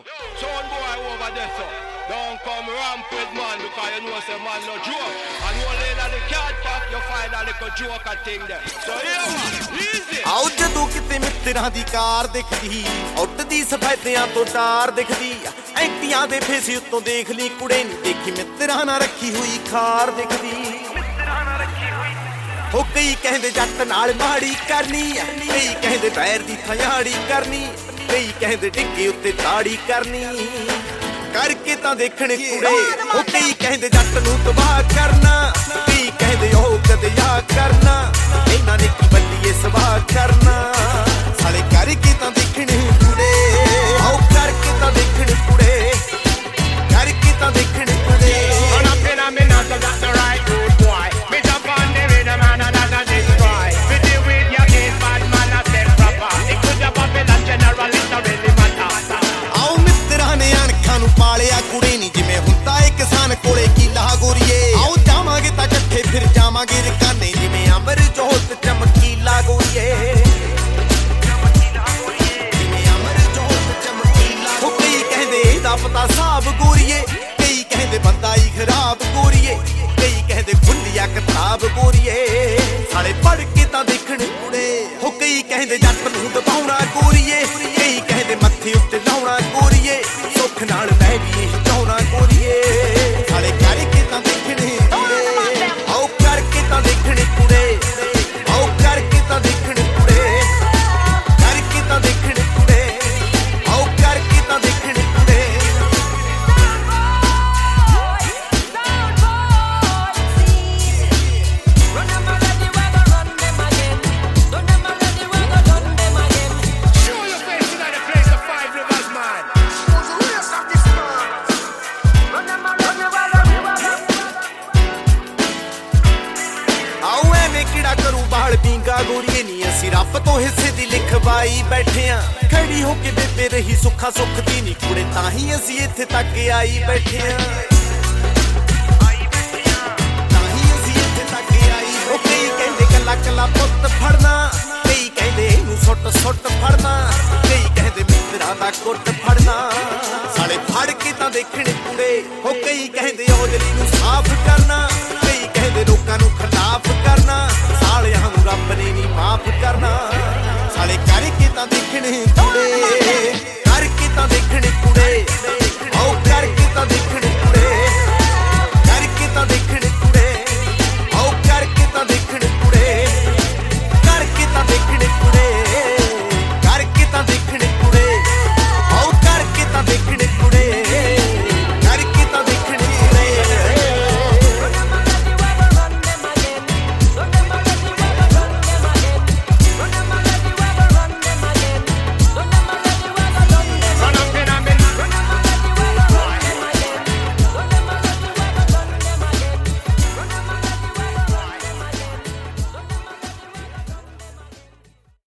son boy over there, so don't come ramp with man because you know say man no joke. And only in the cat pack you find a little joker thing there. So here, man, easy. ਆਓ ਜਦੋਂ ਕਿਤੇ ਮਿੱਤਰਾਂ ਦੀ ਕਾਰ ਦਿਖਦੀ ਉੱਡਦੀ ਸਫੈਦਿਆਂ ਤੋਂ ਟਾਰ ਦਿਖਦੀ ਐਂਟੀਆਂ ਦੇ face ਉੱਤੋਂ ਦੇਖ ਲਈ ਕੁੜੇ ਨਹੀਂ ਦੇਖੀ ਮਿੱਤਰਾਂ ਨਾਲ ਰੱਖੀ ਹੋਈ ਖਾਰ ਦਿਖਦੀ ਹੋ ਕਈ ਕਹਿੰਦੇ ਜੱਟ ਨਾਲ ਮਾੜੀ ਕਰਨੀ ਆ, ਕਈ ਕਹਿੰਦੇ ਪੈਰ ਦੀ ਥਿਆੜੀ ਕਰਨੀ। ਕਈ ਕਹਿੰਦੇ ਡਿੱਗੇ ਉੱਤੇ ਤਾੜੀ ਕਰਨੀ। ਕਰਕੇ ਤਾਂ ਦੇਖਣ ਕੁੜੇ। ਹੋ ਕਈ ਕਹਿੰਦੇ ਜੱਟ ਨੂੰ ਤਬਾਹ ਕਰਨਾ। ਕਈ ਕਹਿੰਦੇ ਉਹ ਕਦੇ ਕਰਨਾ। ਖੁੱਲੀਆ ਕਿਤਾਬ ਗੋਰੀਏ ਸਾਲੇ ਪੜ ਕੇ ਤਾਂ ਦੇਖਣ ਕੁੜੇ। ਹੋ ਕਈ ਕਹਿੰਦੇ ਜੱਟ ਨੂੰ ਦਬਾਉਣਾ ਗੋਰੀਏ ਕਈ ਕਹਿੰਦੇ ਮੱਥੇ ਉੱਤੇ ਲਾਉਣਾ ਗੋਰੀਏ ਸੁੱਖ ਨਾਲ ਗੋਰੀਏ ਨਹੀਂ ਅਸੀਂ ਰੱਬ ਤੋਂ ਹਿੱਸੇ ਦੀ ਲਿਖਵਾਈ ਬੈਠੇ ਖੜੀ ਹੋ ਕੇ ਬੇਬੇ ਰਹੀ ਸੁੱਖਾ ਸੁੱਖ ਦੀ ਨਹੀਂ ਕੁੜੇ, ਤਾਂ ਹੀ ਅਸੀਂ ਇੱਥੇ ਤੱਕ ਆਈ ਬੈਠੇ ਕਈ ਕਹਿੰਦੇ ਕੱਲਾ ਪੁੱਤ ਫੜਨਾ, ਕਈ ਕਹਿੰਦੇ ਇਹਨੂੰ ਸੁੱਟ ਸੁੱਟ ਫੜਨਾ, ਕਈ ਕਹਿੰਦੇ ਮਿੱਤਰਾਂ ਦਾ ਕੁੱਟ ਫੜਨਾ। ਸਾਲੇ ਫੜ ਕੇ ਤਾਂ ਦੇਖਣੇ ਕੁੜੇ, ਉਹ ਨੂੰ